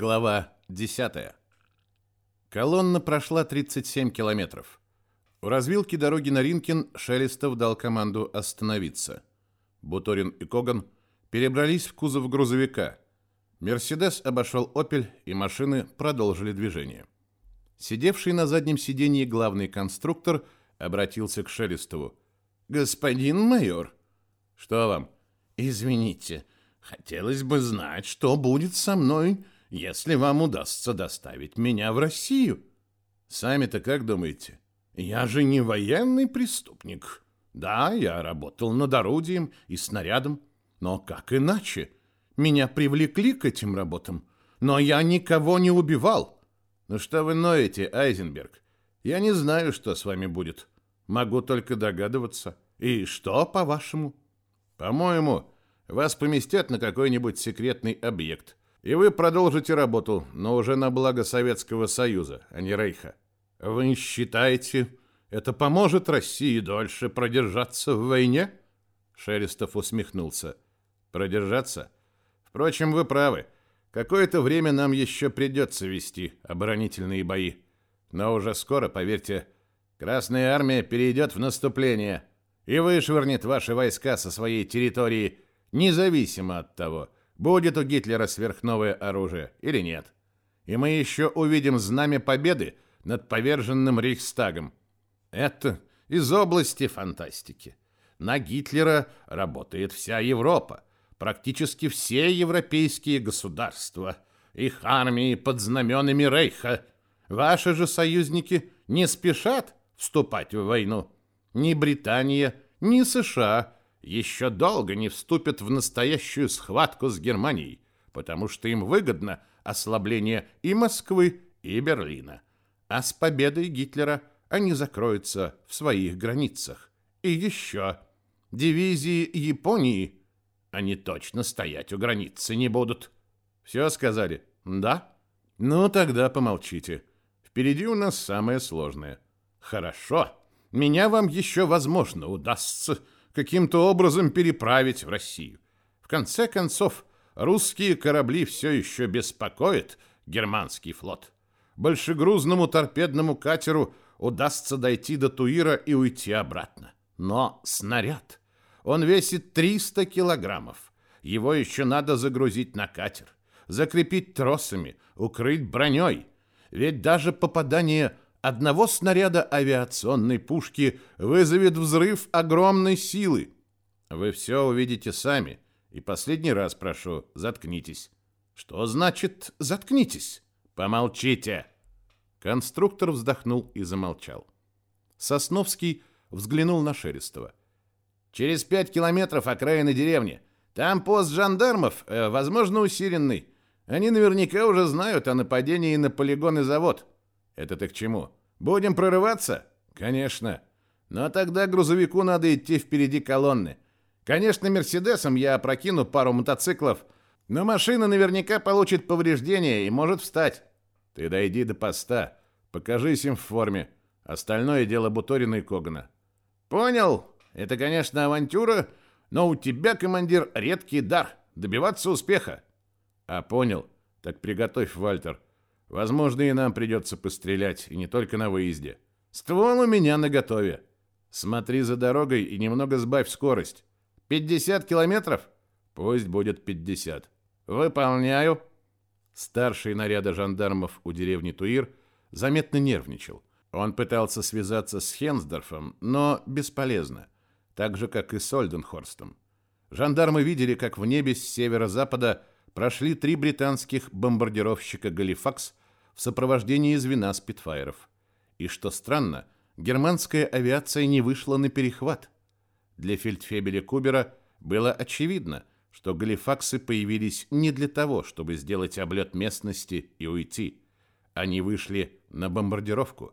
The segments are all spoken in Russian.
Глава 10. Колонна прошла 37 километров. У развилки дороги на Ринкин Шелестов дал команду остановиться. Буторин и Коган перебрались в кузов грузовика. Мерседес обошел «Опель», и машины продолжили движение. Сидевший на заднем сиденье главный конструктор обратился к Шелестову. «Господин майор!» «Что вам?» «Извините, хотелось бы знать, что будет со мной...» если вам удастся доставить меня в Россию. Сами-то как думаете? Я же не военный преступник. Да, я работал над орудием и снарядом, но как иначе? Меня привлекли к этим работам, но я никого не убивал. Ну что вы ноете, Айзенберг? Я не знаю, что с вами будет. Могу только догадываться. И что, по-вашему? По-моему, вас поместят на какой-нибудь секретный объект – и вы продолжите работу, но уже на благо Советского Союза, а не Рейха. Вы считаете, это поможет России дольше продержаться в войне? Шерестов усмехнулся. Продержаться? Впрочем, вы правы. Какое-то время нам еще придется вести оборонительные бои. Но уже скоро, поверьте, Красная армия перейдет в наступление и вышвырнет ваши войска со своей территории, независимо от того, будет у Гитлера сверхновое оружие или нет. И мы еще увидим знамя победы над поверженным Рейхстагом. Это из области фантастики. На Гитлера работает вся Европа, практически все европейские государства, их армии под знаменами Рейха. Ваши же союзники не спешат вступать в войну. Ни Британия, ни США еще долго не вступят в настоящую схватку с Германией, потому что им выгодно ослабление и Москвы, и Берлина. А с победой Гитлера они закроются в своих границах. И еще дивизии Японии, они точно стоять у границы не будут. Все сказали? Да? Ну, тогда помолчите. Впереди у нас самое сложное. Хорошо. Меня вам еще, возможно, удастся каким-то образом переправить в Россию. В конце концов, русские корабли все еще беспокоят германский флот. Большегрузному торпедному катеру удастся дойти до Туира и уйти обратно. Но снаряд, он весит 300 килограммов. Его еще надо загрузить на катер, закрепить тросами, укрыть броней. Ведь даже попадание одного снаряда авиационной пушки вызовет взрыв огромной силы. Вы все увидите сами. И последний раз прошу, заткнитесь. Что значит «заткнитесь»? Помолчите. Конструктор вздохнул и замолчал. Сосновский взглянул на Шерестова. Через пять километров окраины деревни. Там пост жандармов, э, возможно, усиленный. Они наверняка уже знают о нападении на полигон и завод. Это ты к чему? Будем прорываться? Конечно. Но тогда грузовику надо идти впереди колонны. Конечно, Мерседесом я опрокину пару мотоциклов, но машина наверняка получит повреждения и может встать. Ты дойди до поста, покажись им в форме. Остальное дело Буторина и Когана. Понял? Это, конечно, авантюра, но у тебя, командир, редкий дар добиваться успеха. А понял? Так приготовь, Вальтер. Возможно, и нам придется пострелять, и не только на выезде. Ствол у меня наготове. Смотри за дорогой и немного сбавь скорость. 50 километров? Пусть будет 50. Выполняю. Старший наряда жандармов у деревни Туир заметно нервничал. Он пытался связаться с Хенсдорфом, но бесполезно, так же, как и с Ольденхорстом. Жандармы видели, как в небе с северо-запада прошли три британских бомбардировщика «Галифакс» в сопровождении звена спитфайров. И что странно, германская авиация не вышла на перехват. Для фельдфебеля Кубера было очевидно, что галифаксы появились не для того, чтобы сделать облет местности и уйти. Они вышли на бомбардировку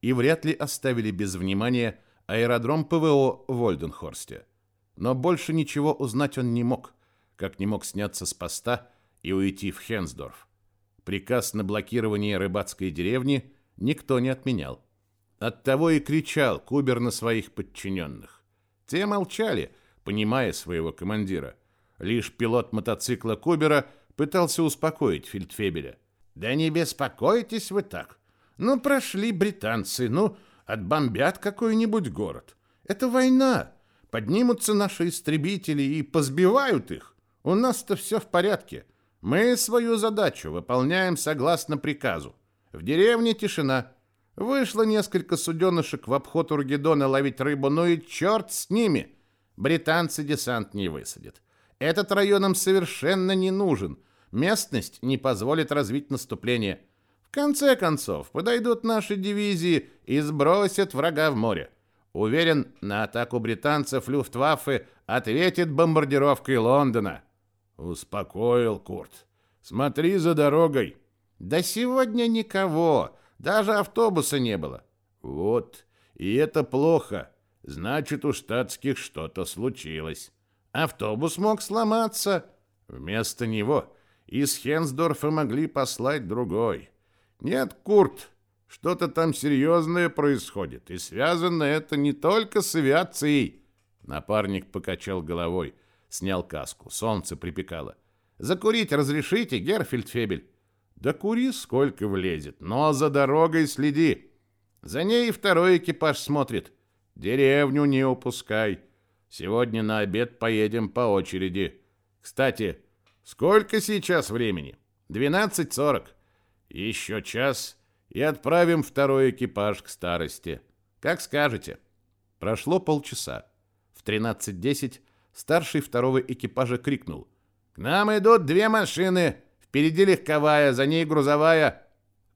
и вряд ли оставили без внимания аэродром ПВО в Ольденхорсте. Но больше ничего узнать он не мог, как не мог сняться с поста и уйти в Хенсдорф. Приказ на блокирование рыбацкой деревни никто не отменял. Оттого и кричал Кубер на своих подчиненных. Те молчали, понимая своего командира. Лишь пилот мотоцикла Кубера пытался успокоить Фельдфебеля. Да не беспокойтесь вы так. Ну, прошли британцы, ну, отбомбят какой-нибудь город. Это война. Поднимутся наши истребители и позбивают их. У нас-то все в порядке. Мы свою задачу выполняем согласно приказу. В деревне тишина. Вышло несколько суденышек в обход Ургедона ловить рыбу, ну и черт с ними. Британцы десант не высадят. Этот район им совершенно не нужен. Местность не позволит развить наступление. В конце концов, подойдут наши дивизии и сбросят врага в море. Уверен, на атаку британцев Люфтваффе ответит бомбардировкой Лондона. Успокоил Курт. Смотри за дорогой. Да сегодня никого. Даже автобуса не было. Вот, и это плохо. Значит, у штатских что-то случилось. Автобус мог сломаться. Вместо него из Хенсдорфа могли послать другой. Нет, Курт, что-то там серьезное происходит, и связано это не только с авиацией. Напарник покачал головой, снял каску. Солнце припекало. Закурить разрешите, Герфельдфебель? Да кури сколько влезет, но за дорогой следи. За ней второй экипаж смотрит. Деревню не упускай. Сегодня на обед поедем по очереди. Кстати, сколько сейчас времени? 12.40. Еще час и отправим второй экипаж к старости. Как скажете. Прошло полчаса. В 13.10 старший второго экипажа крикнул. «К нам идут две машины! Впереди легковая, за ней грузовая!»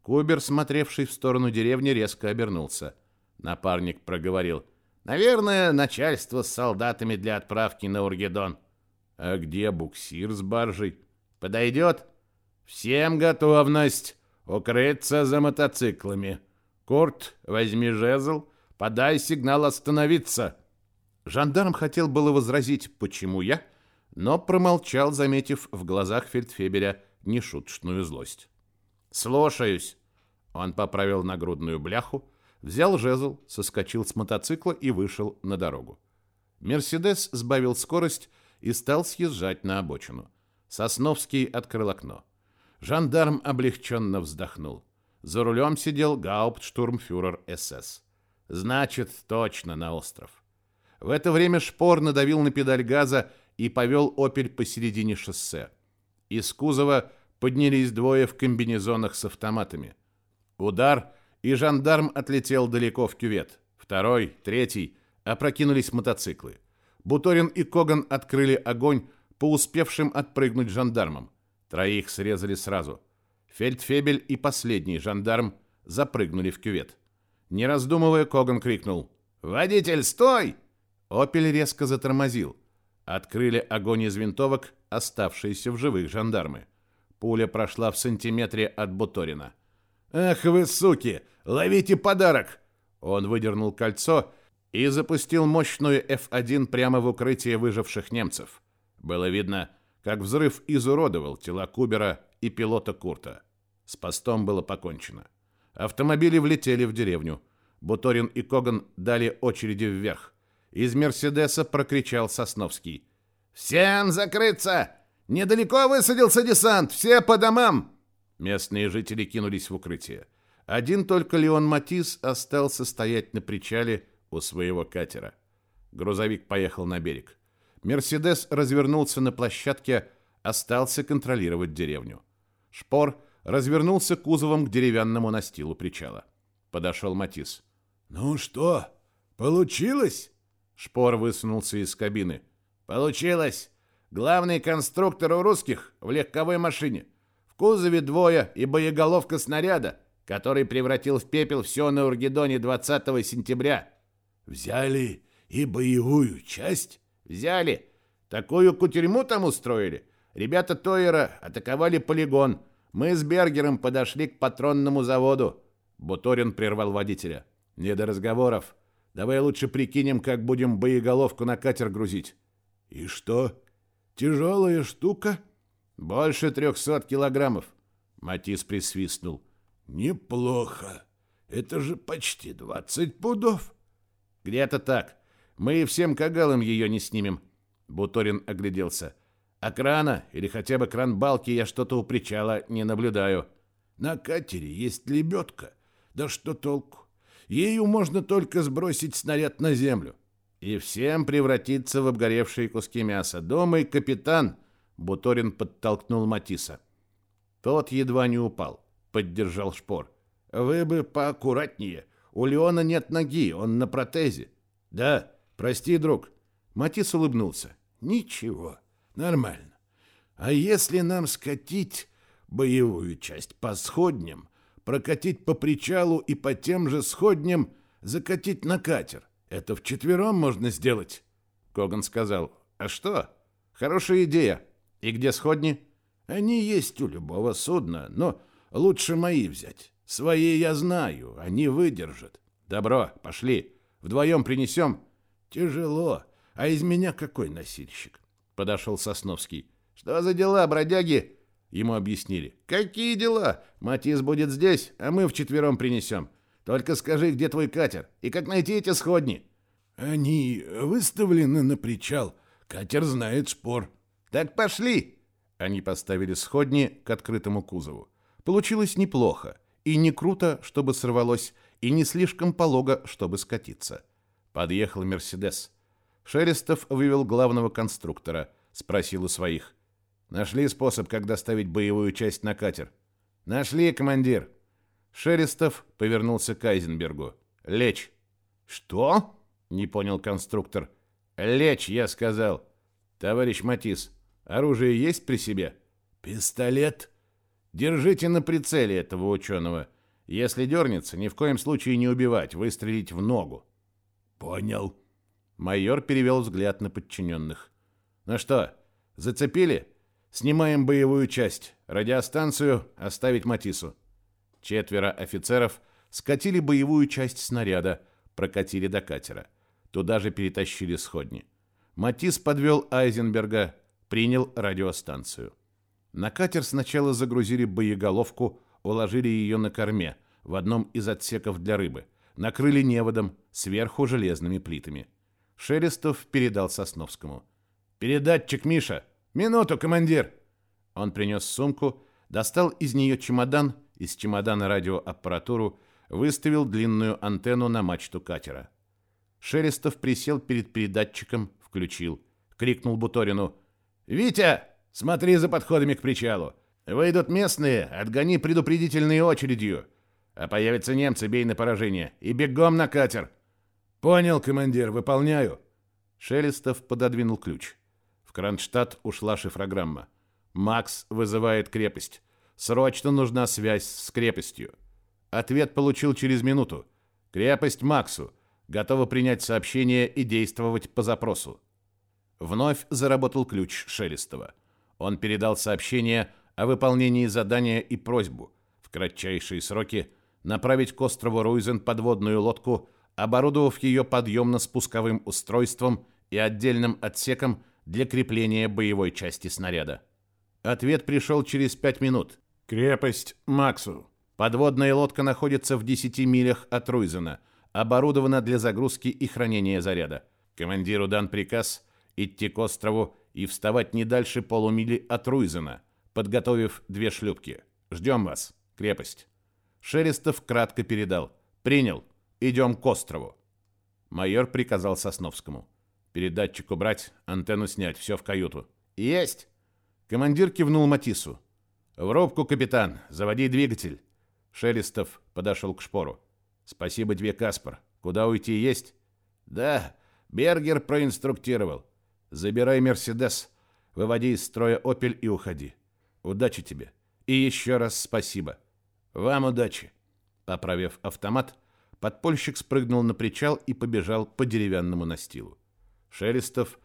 Кубер, смотревший в сторону деревни, резко обернулся. Напарник проговорил. «Наверное, начальство с солдатами для отправки на Ургедон». «А где буксир с баржей?» «Подойдет?» «Всем готовность! Укрыться за мотоциклами! Курт, возьми жезл, подай сигнал остановиться!» Жандарм хотел было возразить «почему я?», но промолчал, заметив в глазах фельдфебеля нешуточную злость. «Слушаюсь!» Он поправил нагрудную бляху, взял жезл, соскочил с мотоцикла и вышел на дорогу. Мерседес сбавил скорость и стал съезжать на обочину. Сосновский открыл окно. Жандарм облегченно вздохнул. За рулем сидел гауптштурмфюрер СС. Значит, точно на остров. В это время Шпор надавил на педаль газа и повел «Опель» посередине шоссе. Из кузова поднялись двое в комбинезонах с автоматами. Удар, и жандарм отлетел далеко в кювет. Второй, третий, опрокинулись мотоциклы. Буторин и Коган открыли огонь по успевшим отпрыгнуть жандармам. Троих срезали сразу. Фельдфебель и последний жандарм запрыгнули в кювет. Не раздумывая, Коган крикнул «Водитель, стой!» Опель резко затормозил. Открыли огонь из винтовок оставшиеся в живых жандармы. Пуля прошла в сантиметре от Буторина. «Ах вы, суки! Ловите подарок!» Он выдернул кольцо и запустил мощную F1 прямо в укрытие выживших немцев. Было видно, как взрыв изуродовал тела Кубера и пилота Курта. С постом было покончено. Автомобили влетели в деревню. Буторин и Коган дали очереди вверх. Из «Мерседеса» прокричал Сосновский. «Всем закрыться! Недалеко высадился десант! Все по домам!» Местные жители кинулись в укрытие. Один только Леон Матис остался стоять на причале у своего катера. Грузовик поехал на берег. «Мерседес» развернулся на площадке, остался контролировать деревню. Шпор развернулся кузовом к деревянному настилу причала. Подошел Матис. «Ну что, получилось?» Шпор высунулся из кабины. «Получилось! Главный конструктор у русских в легковой машине. В кузове двое и боеголовка снаряда, который превратил в пепел все на Ургедоне 20 сентября». «Взяли и боевую часть?» «Взяли. Такую кутерьму там устроили. Ребята Тойера атаковали полигон. Мы с Бергером подошли к патронному заводу». Буторин прервал водителя. «Не до разговоров. Давай лучше прикинем, как будем боеголовку на катер грузить. И что? Тяжелая штука? Больше трехсот килограммов. Матис присвистнул. Неплохо. Это же почти двадцать пудов. Где-то так. Мы и всем кагалам ее не снимем. Буторин огляделся. А крана или хотя бы кран балки я что-то у причала не наблюдаю. На катере есть лебедка. Да что толку? Ею можно только сбросить снаряд на землю. И всем превратиться в обгоревшие куски мяса. Дома и капитан, Буторин подтолкнул Матиса. Тот едва не упал, поддержал шпор. Вы бы поаккуратнее. У Леона нет ноги, он на протезе. Да, прости, друг. Матис улыбнулся. Ничего, нормально. А если нам скатить боевую часть по сходням, прокатить по причалу и по тем же сходням закатить на катер. Это вчетвером можно сделать. Коган сказал. А что? Хорошая идея. И где сходни? Они есть у любого судна, но лучше мои взять. Свои я знаю, они выдержат. Добро, пошли. Вдвоем принесем. Тяжело. А из меня какой носильщик? Подошел Сосновский. Что за дела, бродяги? Ему объяснили. «Какие дела? Матис будет здесь, а мы вчетвером принесем. Только скажи, где твой катер и как найти эти сходни?» «Они выставлены на причал. Катер знает шпор». «Так пошли!» Они поставили сходни к открытому кузову. Получилось неплохо. И не круто, чтобы сорвалось, и не слишком полого, чтобы скатиться. Подъехал «Мерседес». Шелестов вывел главного конструктора. Спросил у своих. Нашли способ, как доставить боевую часть на катер. Нашли, командир. Шерестов повернулся к Айзенбергу. Лечь. Что? Не понял конструктор. Лечь, я сказал. Товарищ Матис, оружие есть при себе? Пистолет. Держите на прицеле этого ученого. Если дернется, ни в коем случае не убивать, выстрелить в ногу. Понял. Майор перевел взгляд на подчиненных. Ну что, зацепили? Снимаем боевую часть. Радиостанцию оставить Матису. Четверо офицеров скатили боевую часть снаряда, прокатили до катера. Туда же перетащили сходни. Матис подвел Айзенберга, принял радиостанцию. На катер сначала загрузили боеголовку, уложили ее на корме, в одном из отсеков для рыбы, накрыли неводом, сверху железными плитами. Шелестов передал Сосновскому. «Передатчик, Миша!» «Минуту, командир!» Он принес сумку, достал из нее чемодан, из чемодана радиоаппаратуру, выставил длинную антенну на мачту катера. Шелестов присел перед передатчиком, включил. Крикнул Буторину. «Витя, смотри за подходами к причалу. Выйдут местные, отгони предупредительные очередью. А появятся немцы, бей на поражение. И бегом на катер!» «Понял, командир, выполняю!» Шелестов пододвинул ключ. Кронштадт ушла шифрограмма. Макс вызывает крепость. Срочно нужна связь с крепостью. Ответ получил через минуту. Крепость Максу. Готова принять сообщение и действовать по запросу. Вновь заработал ключ Шелестова. Он передал сообщение о выполнении задания и просьбу в кратчайшие сроки направить к острову Руйзен подводную лодку, оборудовав ее подъемно-спусковым устройством и отдельным отсеком для крепления боевой части снаряда. Ответ пришел через пять минут. Крепость Максу. Подводная лодка находится в 10 милях от Руйзена, оборудована для загрузки и хранения заряда. Командиру дан приказ идти к острову и вставать не дальше полумили от Руйзена, подготовив две шлюпки. Ждем вас. Крепость. Шелестов кратко передал. Принял. Идем к острову. Майор приказал Сосновскому. Передатчик убрать, антенну снять, все в каюту. Есть! Командир кивнул Матису. В рубку, капитан, заводи двигатель. Шелестов подошел к шпору. Спасибо тебе, Каспар. Куда уйти есть? Да, Бергер проинструктировал. Забирай Мерседес, выводи из строя Опель и уходи. Удачи тебе. И еще раз спасибо. Вам удачи. Поправив автомат, подпольщик спрыгнул на причал и побежал по деревянному настилу. Шелестов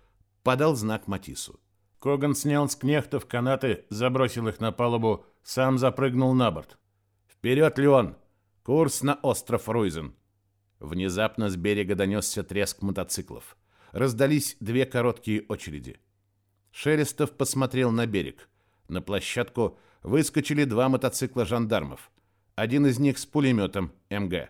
подал знак Матису. Коган снял с кнехтов канаты, забросил их на палубу, сам запрыгнул на борт. «Вперед, Леон! Курс на остров Руйзен!» Внезапно с берега донесся треск мотоциклов. Раздались две короткие очереди. Шелестов посмотрел на берег. На площадку выскочили два мотоцикла жандармов. Один из них с пулеметом МГ.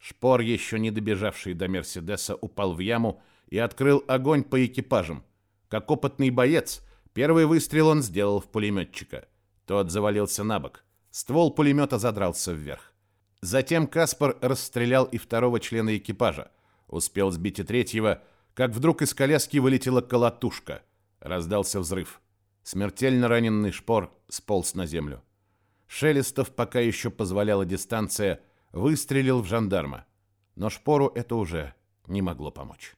Шпор, еще не добежавший до Мерседеса, упал в яму и открыл огонь по экипажам. Как опытный боец, первый выстрел он сделал в пулеметчика. Тот завалился на бок. Ствол пулемета задрался вверх. Затем Каспар расстрелял и второго члена экипажа. Успел сбить и третьего, как вдруг из коляски вылетела колотушка. Раздался взрыв. Смертельно раненый шпор сполз на землю. Шелестов, пока еще позволяла дистанция, выстрелил в жандарма. Но шпору это уже не могло помочь.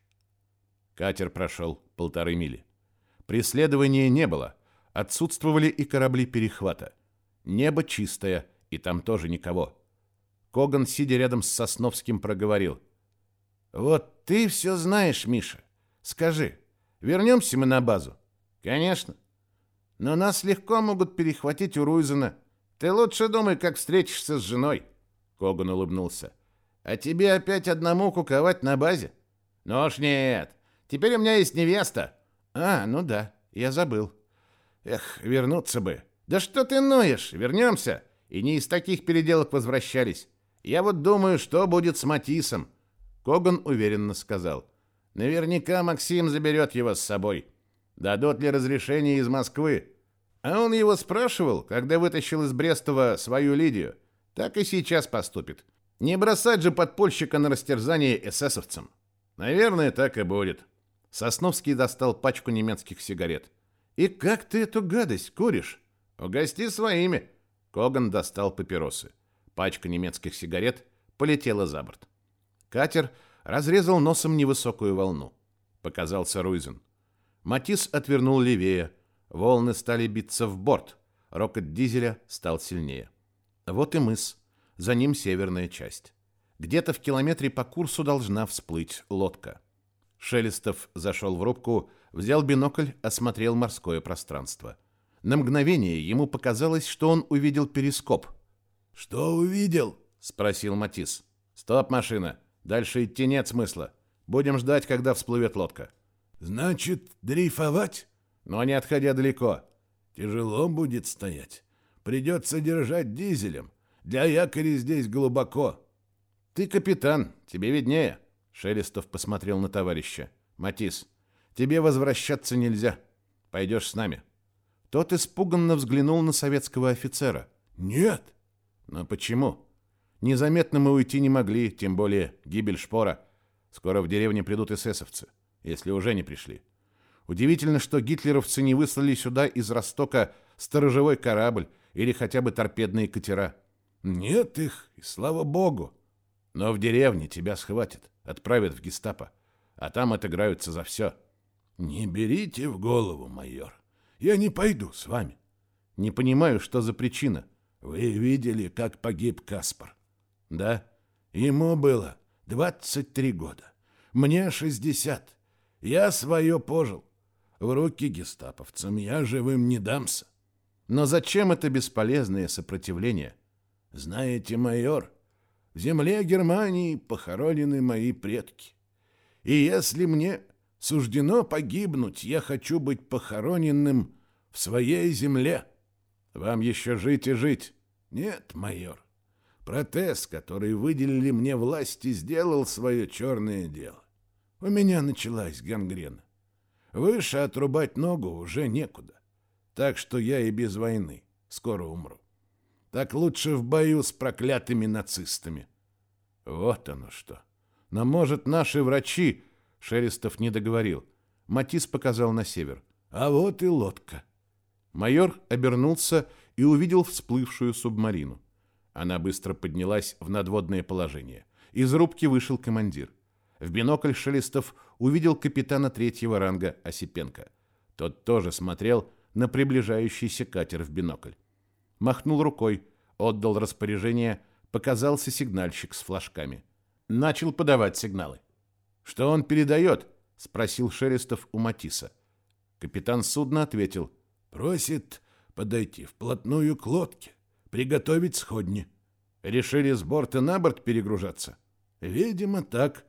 Катер прошел полторы мили. Преследования не было. Отсутствовали и корабли перехвата. Небо чистое, и там тоже никого. Коган, сидя рядом с Сосновским, проговорил. «Вот ты все знаешь, Миша. Скажи, вернемся мы на базу?» «Конечно. Но нас легко могут перехватить у Руйзена. Ты лучше думай, как встретишься с женой». Коган улыбнулся. «А тебе опять одному куковать на базе?» «Ну уж нет. Теперь у меня есть невеста». «А, ну да, я забыл. Эх, вернуться бы». «Да что ты ноешь? Вернемся!» И не из таких переделок возвращались. Я вот думаю, что будет с Матисом. Коган уверенно сказал. Наверняка Максим заберет его с собой. Дадут ли разрешение из Москвы? А он его спрашивал, когда вытащил из Брестова свою Лидию. Так и сейчас поступит. Не бросать же подпольщика на растерзание эсэсовцам. Наверное, так и будет. Сосновский достал пачку немецких сигарет. «И как ты эту гадость куришь?» «Угости своими». Коган достал папиросы. Пачка немецких сигарет полетела за борт. Катер разрезал носом невысокую волну. Показался Руйзен. Матис отвернул левее. Волны стали биться в борт. Рокот дизеля стал сильнее. Вот и мыс. За ним северная часть. Где-то в километре по курсу должна всплыть лодка. Шелестов зашел в рубку, взял бинокль, осмотрел морское пространство. На мгновение ему показалось, что он увидел перископ – «Что увидел?» — спросил Матис. «Стоп, машина. Дальше идти нет смысла. Будем ждать, когда всплывет лодка». «Значит, дрейфовать?» «Но не отходя далеко». «Тяжело будет стоять. Придется держать дизелем. Для якоря здесь глубоко». «Ты капитан, тебе виднее». Шелестов посмотрел на товарища. «Матис, тебе возвращаться нельзя. Пойдешь с нами». Тот испуганно взглянул на советского офицера. «Нет». Но почему? Незаметно мы уйти не могли, тем более гибель шпора. Скоро в деревне придут эсэсовцы, если уже не пришли. Удивительно, что гитлеровцы не выслали сюда из Ростока сторожевой корабль или хотя бы торпедные катера. Нет их, и слава богу. Но в деревне тебя схватят, отправят в гестапо, а там отыграются за все. Не берите в голову, майор. Я не пойду с вами. Не понимаю, что за причина. Вы видели, как погиб Каспар? Да. Ему было 23 года. Мне 60. Я свое пожил. В руки гестаповцам я живым не дамся. Но зачем это бесполезное сопротивление? Знаете, майор, в земле Германии похоронены мои предки. И если мне суждено погибнуть, я хочу быть похороненным в своей земле. Вам еще жить и жить. Нет, майор. Протез, который выделили мне власти, сделал свое черное дело. У меня началась гангрена. Выше отрубать ногу уже некуда. Так что я и без войны скоро умру. Так лучше в бою с проклятыми нацистами. Вот оно что. Но, может, наши врачи... Шерестов не договорил. Матис показал на север. А вот и лодка. Майор обернулся и увидел всплывшую субмарину. Она быстро поднялась в надводное положение. Из рубки вышел командир. В бинокль Шелестов увидел капитана третьего ранга Осипенко. Тот тоже смотрел на приближающийся катер в бинокль. Махнул рукой, отдал распоряжение, показался сигнальщик с флажками. Начал подавать сигналы. «Что он передает?» — спросил Шелестов у Матиса. Капитан судна ответил — Просит подойти вплотную к лодке, приготовить сходни. Решили с борта на борт перегружаться? Видимо, так.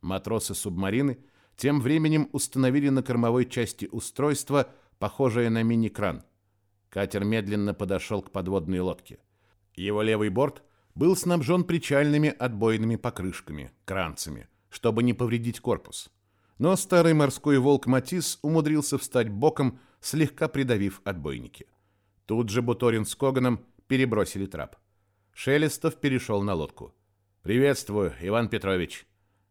Матросы субмарины тем временем установили на кормовой части устройство, похожее на мини-кран. Катер медленно подошел к подводной лодке. Его левый борт был снабжен причальными отбойными покрышками, кранцами, чтобы не повредить корпус. Но старый морской волк Матис умудрился встать боком слегка придавив отбойники. Тут же Буторин с Коганом перебросили трап. Шелестов перешел на лодку. «Приветствую, Иван Петрович».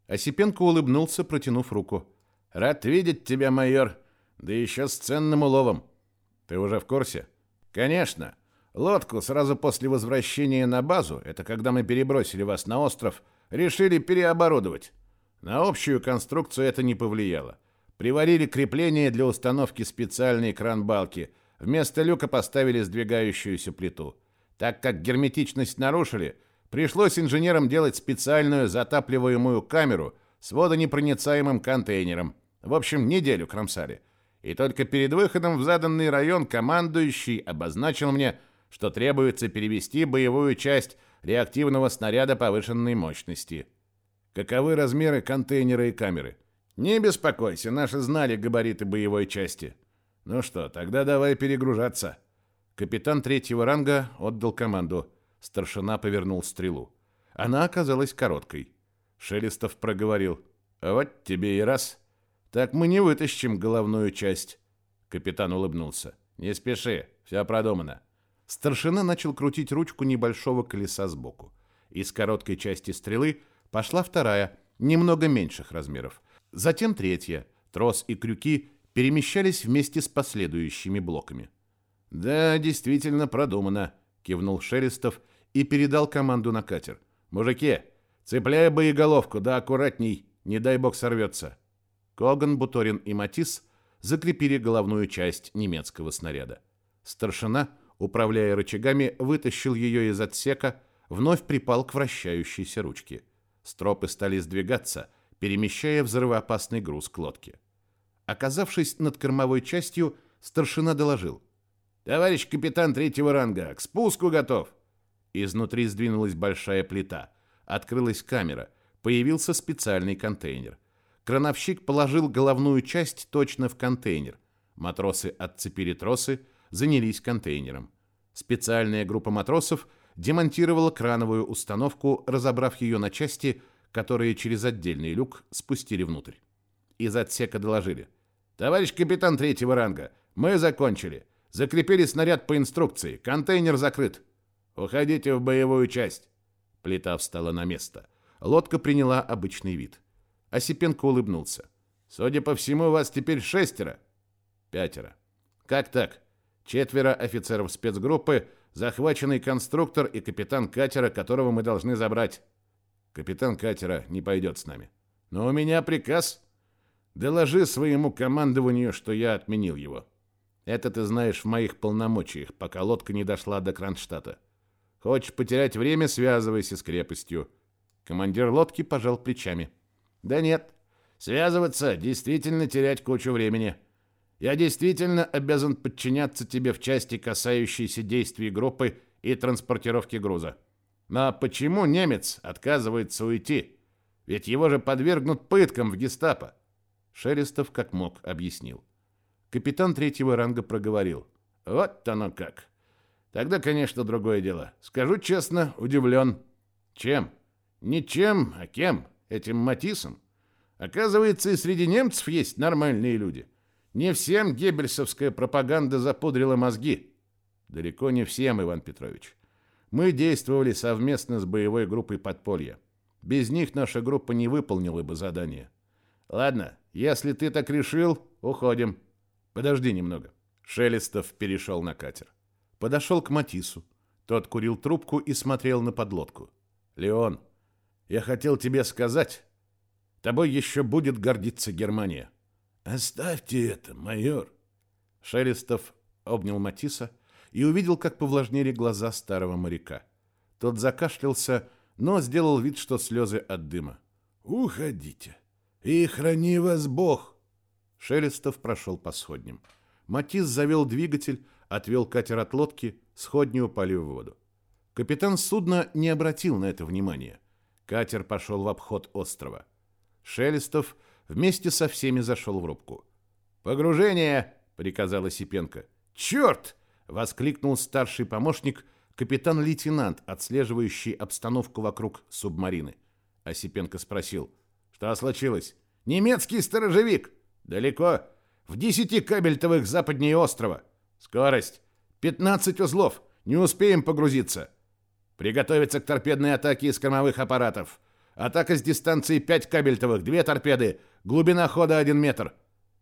Осипенко улыбнулся, протянув руку. «Рад видеть тебя, майор, да еще с ценным уловом. Ты уже в курсе?» «Конечно. Лодку сразу после возвращения на базу, это когда мы перебросили вас на остров, решили переоборудовать. На общую конструкцию это не повлияло. Приварили крепление для установки специальной кран-балки. Вместо люка поставили сдвигающуюся плиту. Так как герметичность нарушили, пришлось инженерам делать специальную затапливаемую камеру с водонепроницаемым контейнером. В общем, неделю кромсали. И только перед выходом в заданный район командующий обозначил мне, что требуется перевести боевую часть реактивного снаряда повышенной мощности. Каковы размеры контейнера и камеры? Не беспокойся, наши знали габариты боевой части. Ну что, тогда давай перегружаться. Капитан третьего ранга отдал команду. Старшина повернул стрелу. Она оказалась короткой. Шелестов проговорил. «Вот тебе и раз. Так мы не вытащим головную часть». Капитан улыбнулся. «Не спеши, все продумано». Старшина начал крутить ручку небольшого колеса сбоку. Из короткой части стрелы пошла вторая, немного меньших размеров. Затем третья. Трос и крюки перемещались вместе с последующими блоками. «Да, действительно продумано», — кивнул Шелестов и передал команду на катер. «Мужики, цепляй боеголовку, да аккуратней, не дай бог сорвется». Коган, Буторин и Матис закрепили головную часть немецкого снаряда. Старшина, управляя рычагами, вытащил ее из отсека, вновь припал к вращающейся ручке. Стропы стали сдвигаться, перемещая взрывоопасный груз к лодке. Оказавшись над кормовой частью, старшина доложил. «Товарищ капитан третьего ранга, к спуску готов!» Изнутри сдвинулась большая плита. Открылась камера. Появился специальный контейнер. Крановщик положил головную часть точно в контейнер. Матросы отцепили тросы, занялись контейнером. Специальная группа матросов демонтировала крановую установку, разобрав ее на части, которые через отдельный люк спустили внутрь. Из отсека доложили. «Товарищ капитан третьего ранга, мы закончили. Закрепили снаряд по инструкции. Контейнер закрыт. Уходите в боевую часть». Плита встала на место. Лодка приняла обычный вид. Осипенко улыбнулся. «Судя по всему, вас теперь шестеро?» «Пятеро». «Как так? Четверо офицеров спецгруппы, захваченный конструктор и капитан катера, которого мы должны забрать». Капитан катера не пойдет с нами. Но у меня приказ. Доложи своему командованию, что я отменил его. Это ты знаешь в моих полномочиях, пока лодка не дошла до Кронштадта. Хочешь потерять время, связывайся с крепостью. Командир лодки пожал плечами. Да нет, связываться, действительно терять кучу времени. Я действительно обязан подчиняться тебе в части, касающейся действий группы и транспортировки груза. Но почему немец отказывается уйти? Ведь его же подвергнут пыткам в гестапо. Шелестов как мог объяснил. Капитан третьего ранга проговорил. Вот оно как. Тогда, конечно, другое дело. Скажу честно, удивлен. Чем? Не чем, а кем? Этим Матисом? Оказывается, и среди немцев есть нормальные люди. Не всем геббельсовская пропаганда запудрила мозги. Далеко не всем, Иван Петрович. Мы действовали совместно с боевой группой подполья. Без них наша группа не выполнила бы задание. Ладно, если ты так решил, уходим. Подожди немного. Шелестов перешел на катер. Подошел к Матису. Тот курил трубку и смотрел на подлодку. Леон, я хотел тебе сказать, тобой еще будет гордиться Германия. Оставьте это, майор. Шелестов обнял Матиса и увидел, как повлажнели глаза старого моряка. Тот закашлялся, но сделал вид, что слезы от дыма. «Уходите, и храни вас Бог!» Шелестов прошел по сходням. Матис завел двигатель, отвел катер от лодки, сходни упали в воду. Капитан судна не обратил на это внимания. Катер пошел в обход острова. Шелестов вместе со всеми зашел в рубку. «Погружение!» — приказал Осипенко. «Черт!» воскликнул старший помощник, капитан-лейтенант, отслеживающий обстановку вокруг субмарины. Осипенко спросил: "Что случилось?" "Немецкий сторожевик. Далеко, в десяти кабельтовых западнее острова. Скорость 15 узлов. Не успеем погрузиться. Приготовиться к торпедной атаке из кормовых аппаратов. Атака с дистанции 5 кабельтовых, две торпеды, глубина хода 1 метр.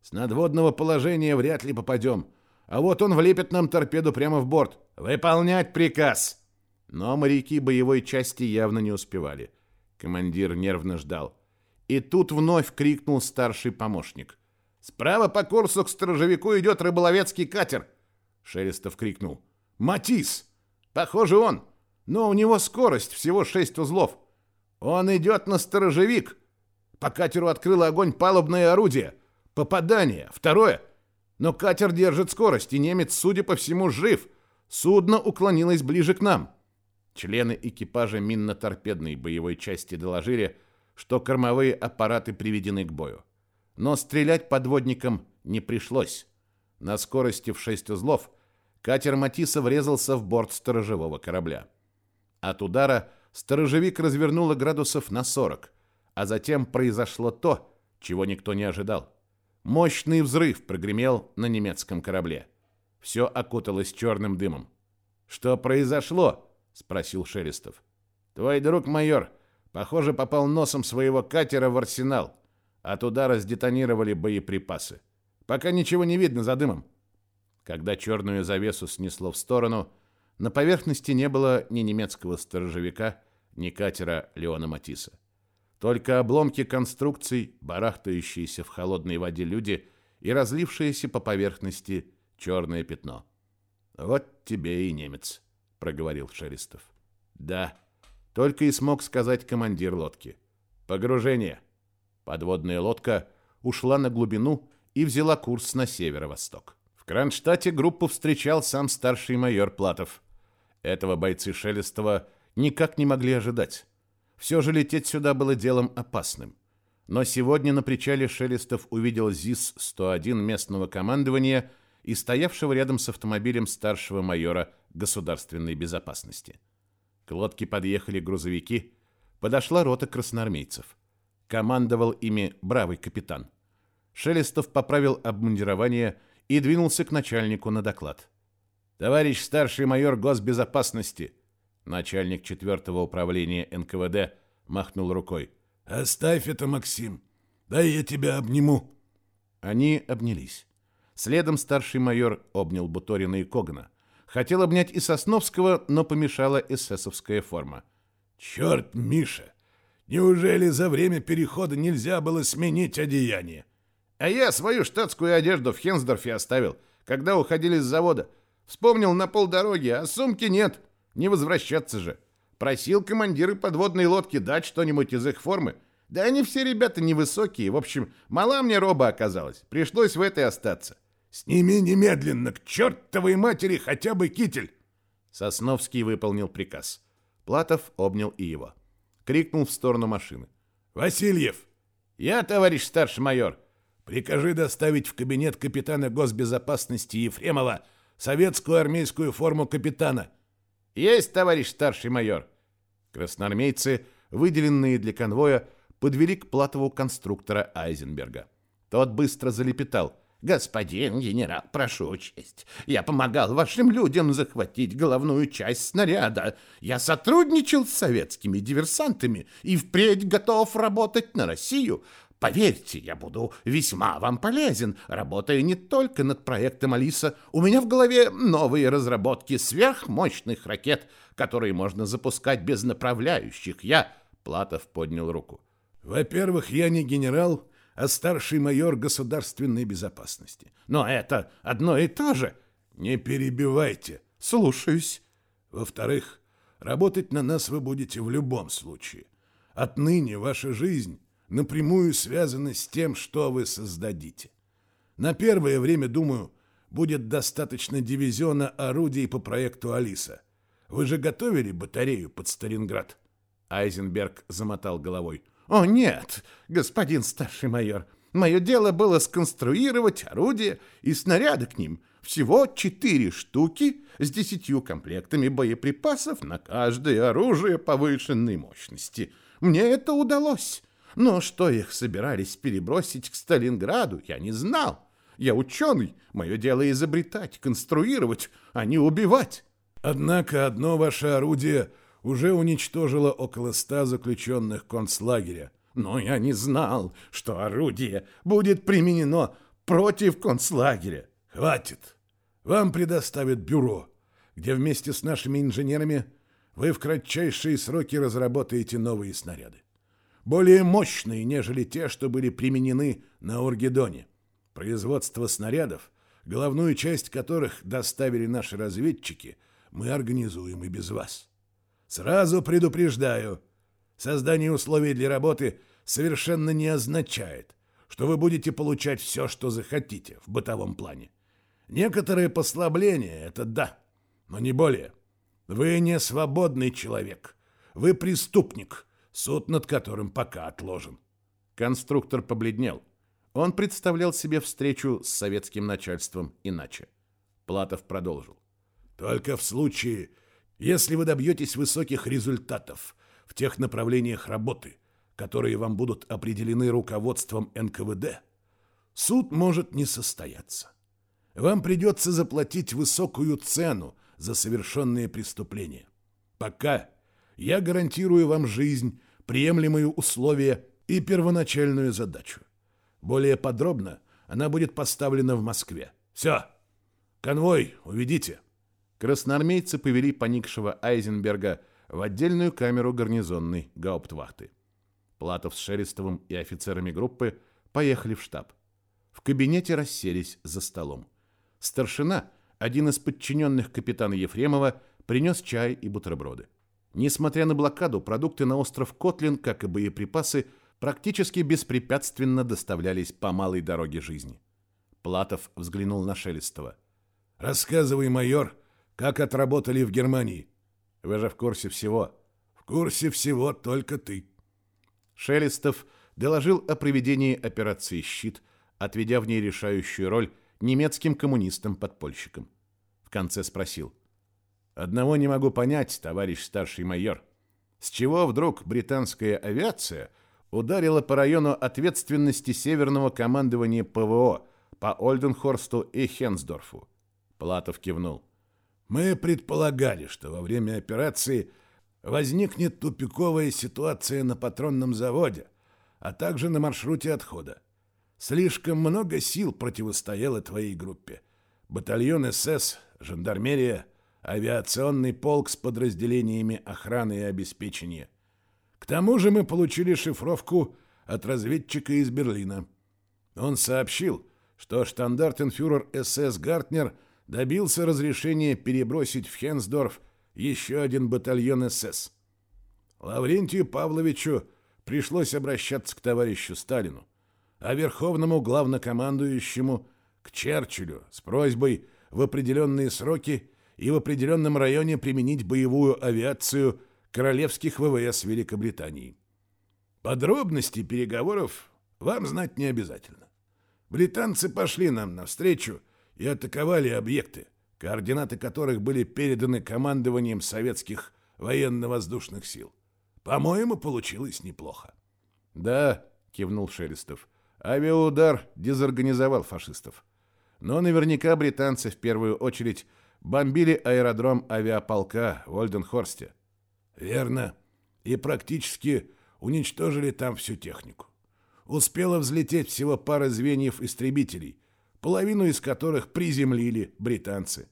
С надводного положения вряд ли попадем. А вот он влепит нам торпеду прямо в борт. Выполнять приказ!» Но моряки боевой части явно не успевали. Командир нервно ждал. И тут вновь крикнул старший помощник. «Справа по курсу к сторожевику идет рыболовецкий катер!» Шелестов крикнул. «Матис! Похоже, он! Но у него скорость всего шесть узлов. Он идет на сторожевик!» По катеру открыло огонь палубное орудие. Попадание. Второе. Но катер держит скорость, и немец, судя по всему, жив. Судно уклонилось ближе к нам. Члены экипажа минно-торпедной боевой части доложили, что кормовые аппараты приведены к бою. Но стрелять подводникам не пришлось. На скорости в 6 узлов катер Матисса врезался в борт сторожевого корабля. От удара сторожевик развернуло градусов на 40, а затем произошло то, чего никто не ожидал. Мощный взрыв прогремел на немецком корабле. Все окуталось черным дымом. «Что произошло?» спросил Шелестов. Твой друг майор, похоже, попал носом своего катера в арсенал. От удара сдетонировали боеприпасы. Пока ничего не видно за дымом. Когда черную завесу снесло в сторону, на поверхности не было ни немецкого сторожевика, ни катера Леона Матиса. Только обломки конструкций, барахтающиеся в холодной воде люди и разлившееся по поверхности черное пятно. Вот тебе и немец проговорил Шелестов. Да, только и смог сказать командир лодки. Погружение. Подводная лодка ушла на глубину и взяла курс на северо-восток. В Кронштадте группу встречал сам старший майор Платов. Этого бойцы Шелестова никак не могли ожидать. Все же лететь сюда было делом опасным. Но сегодня на причале Шелестов увидел ЗИС-101 местного командования и стоявшего рядом с автомобилем старшего майора государственной безопасности. К лодке подъехали грузовики, подошла рота красноармейцев. Командовал ими бравый капитан. Шелестов поправил обмундирование и двинулся к начальнику на доклад. «Товарищ старший майор госбезопасности!» Начальник четвертого управления НКВД махнул рукой. «Оставь это, Максим. Дай я тебя обниму». Они обнялись. Следом старший майор обнял Буторина и Когана. Хотел обнять и Сосновского, но помешала эсэсовская форма. «Черт, Миша! Неужели за время перехода нельзя было сменить одеяние?» «А я свою штатскую одежду в Хенсдорфе оставил, когда уходили с завода. Вспомнил на полдороги, а сумки нет. Не возвращаться же. Просил командиры подводной лодки дать что-нибудь из их формы. Да они все ребята невысокие. В общем, мала мне роба оказалась. Пришлось в этой остаться. Сними немедленно к чертовой матери хотя бы китель!» Сосновский выполнил приказ. Платов обнял и его. Крикнул в сторону машины. «Васильев!» «Я, товарищ старший майор!» «Прикажи доставить в кабинет капитана госбезопасности Ефремова советскую армейскую форму капитана». «Есть, товарищ старший майор!» Красноармейцы, выделенные для конвоя, подвели к Платову конструктора Айзенберга. Тот быстро залепетал – «Господин генерал, прошу учесть, я помогал вашим людям захватить головную часть снаряда. Я сотрудничал с советскими диверсантами и впредь готов работать на Россию. Поверьте, я буду весьма вам полезен, работая не только над проектом Алиса. У меня в голове новые разработки сверхмощных ракет, которые можно запускать без направляющих. Я...» Платов поднял руку. «Во-первых, я не генерал, а старший майор государственной безопасности. Но это одно и то же. Не перебивайте. Слушаюсь. Во-вторых, работать на нас вы будете в любом случае. Отныне ваша жизнь напрямую связана с тем, что вы создадите. На первое время, думаю, будет достаточно дивизиона орудий по проекту «Алиса». Вы же готовили батарею под Сталинград?» Айзенберг замотал головой. «О, нет, господин старший майор, мое дело было сконструировать орудия и снаряды к ним. Всего четыре штуки с десятью комплектами боеприпасов на каждое оружие повышенной мощности. Мне это удалось. Но что их собирались перебросить к Сталинграду, я не знал. Я ученый, мое дело изобретать, конструировать, а не убивать». Однако одно ваше орудие уже уничтожило около ста заключенных концлагеря. Но я не знал, что орудие будет применено против концлагеря. Хватит. Вам предоставят бюро, где вместе с нашими инженерами вы в кратчайшие сроки разработаете новые снаряды. Более мощные, нежели те, что были применены на Ургедоне. Производство снарядов, головную часть которых доставили наши разведчики, мы организуем и без вас. Сразу предупреждаю, создание условий для работы совершенно не означает, что вы будете получать все, что захотите в бытовом плане. Некоторые послабления — это да, но не более. Вы не свободный человек. Вы преступник, суд над которым пока отложен. Конструктор побледнел. Он представлял себе встречу с советским начальством иначе. Платов продолжил. Только в случае, если вы добьетесь высоких результатов в тех направлениях работы, которые вам будут определены руководством НКВД, суд может не состояться. Вам придется заплатить высокую цену за совершенные преступления. Пока я гарантирую вам жизнь, приемлемые условия и первоначальную задачу. Более подробно она будет поставлена в Москве. Все. Конвой, уведите. Красноармейцы повели поникшего Айзенберга в отдельную камеру гарнизонной гауптвахты. Платов с Шеристовым и офицерами группы поехали в штаб. В кабинете расселись за столом. Старшина, один из подчиненных капитана Ефремова, принес чай и бутерброды. Несмотря на блокаду, продукты на остров Котлин, как и боеприпасы, практически беспрепятственно доставлялись по малой дороге жизни. Платов взглянул на Шелестова. «Рассказывай, майор, как отработали в Германии?» «Вы же в курсе всего». «В курсе всего только ты». Шелестов доложил о проведении операции «Щит», отведя в ней решающую роль немецким коммунистам-подпольщикам. В конце спросил. «Одного не могу понять, товарищ старший майор. С чего вдруг британская авиация ударила по району ответственности Северного командования ПВО по Ольденхорсту и Хенсдорфу?» Платов кивнул. «Мы предполагали, что во время операции возникнет тупиковая ситуация на патронном заводе, а также на маршруте отхода. Слишком много сил противостояло твоей группе. Батальон СС, жандармерия, авиационный полк с подразделениями охраны и обеспечения. К тому же мы получили шифровку от разведчика из Берлина. Он сообщил, что штандартенфюрер СС Гартнер добился разрешения перебросить в Хенсдорф еще один батальон СС. Лаврентию Павловичу пришлось обращаться к товарищу Сталину а верховному главнокомандующему к Черчиллю с просьбой в определенные сроки и в определенном районе применить боевую авиацию королевских ВВС Великобритании. Подробности переговоров вам знать не обязательно. Британцы пошли нам навстречу и атаковали объекты, координаты которых были переданы командованием советских военно-воздушных сил. По-моему, получилось неплохо. «Да», — кивнул Шелестов, Авиаудар дезорганизовал фашистов. Но наверняка британцы в первую очередь бомбили аэродром авиаполка в Ольденхорсте. Верно. И практически уничтожили там всю технику. Успело взлететь всего пара звеньев истребителей, половину из которых приземлили британцы.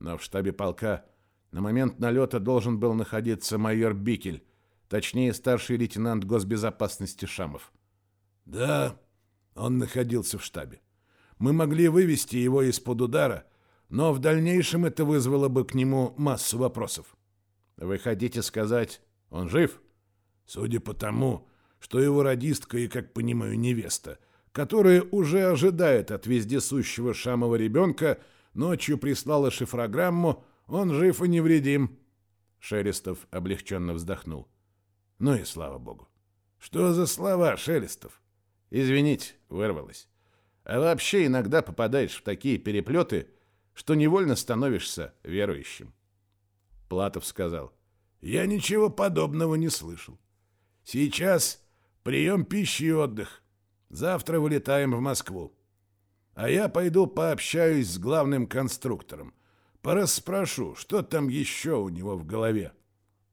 Но в штабе полка на момент налета должен был находиться майор Бикель, точнее старший лейтенант госбезопасности Шамов. Да, он находился в штабе. Мы могли вывести его из-под удара, но в дальнейшем это вызвало бы к нему массу вопросов. Вы хотите сказать, он жив? Судя по тому, что его радистка и, как понимаю, невеста, которая уже ожидает от вездесущего Шамова ребенка, ночью прислала шифрограмму, он жив и невредим. Шелестов облегченно вздохнул. Ну и слава богу. Что за слова, Шелестов? Извините, вырвалось. А вообще иногда попадаешь в такие переплеты, что невольно становишься верующим. Платов сказал. Я ничего подобного не слышал. Сейчас прием пищи и отдых. Завтра вылетаем в Москву. А я пойду пообщаюсь с главным конструктором. Порасспрошу, что там еще у него в голове.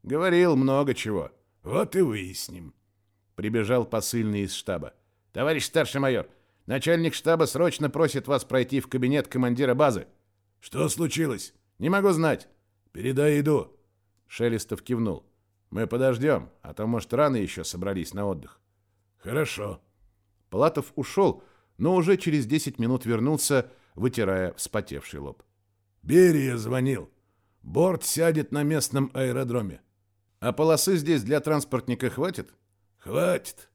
Говорил много чего. Вот и выясним. Прибежал посыльный из штаба. Товарищ старший майор, начальник штаба срочно просит вас пройти в кабинет командира базы. Что случилось? Не могу знать. Передай иду. Шелестов кивнул. Мы подождем, а то, может, рано еще собрались на отдых. Хорошо. Платов ушел, но уже через 10 минут вернулся, вытирая вспотевший лоб. Берия звонил. Борт сядет на местном аэродроме. А полосы здесь для транспортника хватит? Хватит.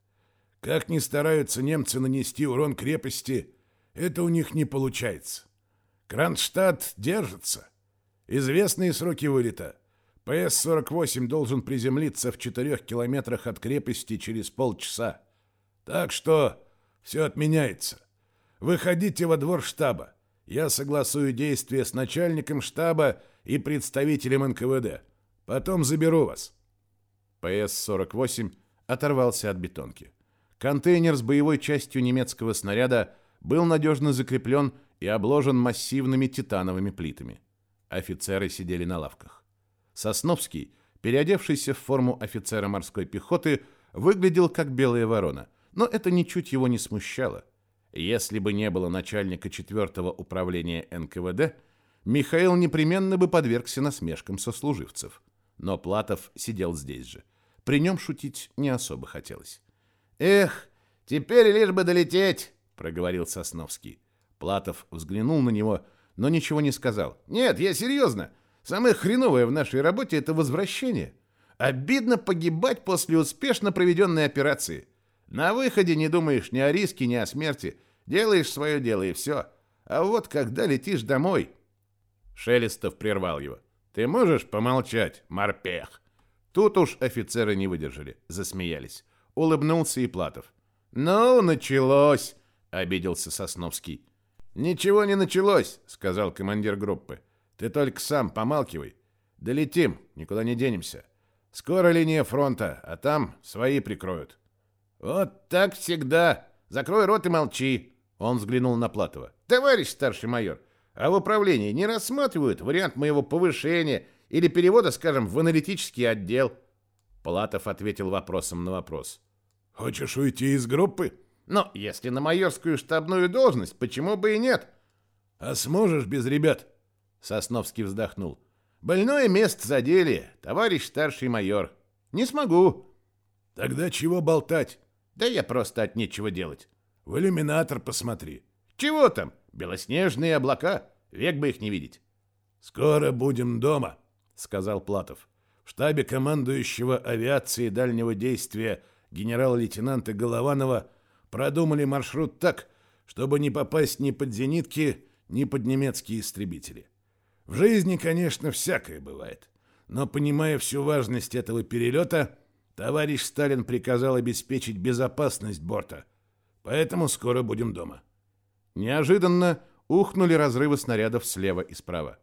Как ни стараются немцы нанести урон крепости, это у них не получается. Кронштадт держится. Известные сроки вылета. ПС-48 должен приземлиться в четырех километрах от крепости через полчаса. Так что все отменяется. Выходите во двор штаба. Я согласую действия с начальником штаба и представителем НКВД. Потом заберу вас. ПС-48 оторвался от бетонки. Контейнер с боевой частью немецкого снаряда был надежно закреплен и обложен массивными титановыми плитами. Офицеры сидели на лавках. Сосновский, переодевшийся в форму офицера морской пехоты, выглядел как белая ворона, но это ничуть его не смущало. Если бы не было начальника четвертого управления НКВД, Михаил непременно бы подвергся насмешкам сослуживцев. Но Платов сидел здесь же. При нем шутить не особо хотелось. «Эх, теперь лишь бы долететь!» — проговорил Сосновский. Платов взглянул на него, но ничего не сказал. «Нет, я серьезно. Самое хреновое в нашей работе — это возвращение. Обидно погибать после успешно проведенной операции. На выходе не думаешь ни о риске, ни о смерти. Делаешь свое дело и все. А вот когда летишь домой...» Шелестов прервал его. «Ты можешь помолчать, морпех?» Тут уж офицеры не выдержали, засмеялись. Улыбнулся и Платов. «Ну, началось!» — обиделся Сосновский. «Ничего не началось», — сказал командир группы. «Ты только сам помалкивай. Долетим, никуда не денемся. Скоро линия фронта, а там свои прикроют». «Вот так всегда. Закрой рот и молчи», — он взглянул на Платова. «Товарищ старший майор, а в управлении не рассматривают вариант моего повышения или перевода, скажем, в аналитический отдел?» Платов ответил вопросом на вопрос. «Хочешь уйти из группы?» Но если на майорскую штабную должность, почему бы и нет? А сможешь без ребят? Сосновский вздохнул. Больное место задели, товарищ старший майор. Не смогу. Тогда чего болтать? Да я просто от нечего делать. В иллюминатор посмотри. Чего там? Белоснежные облака. Век бы их не видеть. Скоро будем дома, сказал Платов. В штабе командующего авиации дальнего действия генерал-лейтенанта Голованова продумали маршрут так, чтобы не попасть ни под зенитки, ни под немецкие истребители. В жизни, конечно, всякое бывает. Но, понимая всю важность этого перелета, товарищ Сталин приказал обеспечить безопасность борта. Поэтому скоро будем дома. Неожиданно ухнули разрывы снарядов слева и справа.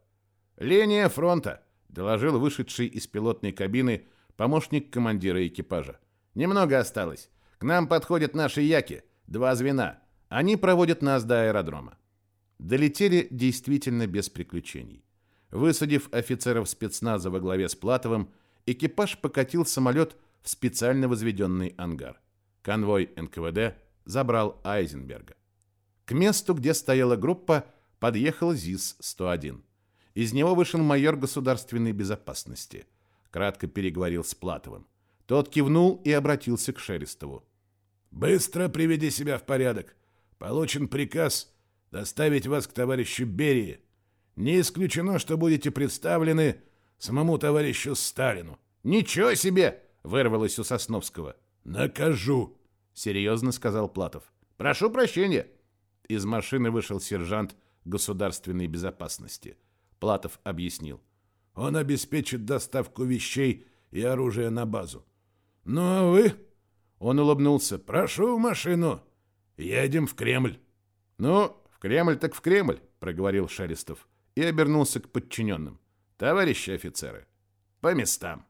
«Линия фронта», — доложил вышедший из пилотной кабины помощник командира экипажа. «Немного осталось. К нам подходят наши яки, два звена. Они проводят нас до аэродрома. Долетели действительно без приключений. Высадив офицеров спецназа во главе с Платовым, экипаж покатил самолет в специально возведенный ангар. Конвой НКВД забрал Айзенберга. К месту, где стояла группа, подъехал ЗИС-101. Из него вышел майор государственной безопасности. Кратко переговорил с Платовым. Тот кивнул и обратился к Шелестову. «Быстро приведи себя в порядок. Получен приказ доставить вас к товарищу Берии. Не исключено, что будете представлены самому товарищу Сталину». «Ничего себе!» — вырвалось у Сосновского. «Накажу», — серьезно сказал Платов. «Прошу прощения». Из машины вышел сержант государственной безопасности. Платов объяснил. «Он обеспечит доставку вещей и оружия на базу. «Ну а вы?» Он улыбнулся. «Прошу машину. Едем в Кремль». «Ну, в Кремль так в Кремль», — проговорил Шаристов и обернулся к подчиненным. «Товарищи офицеры, по местам».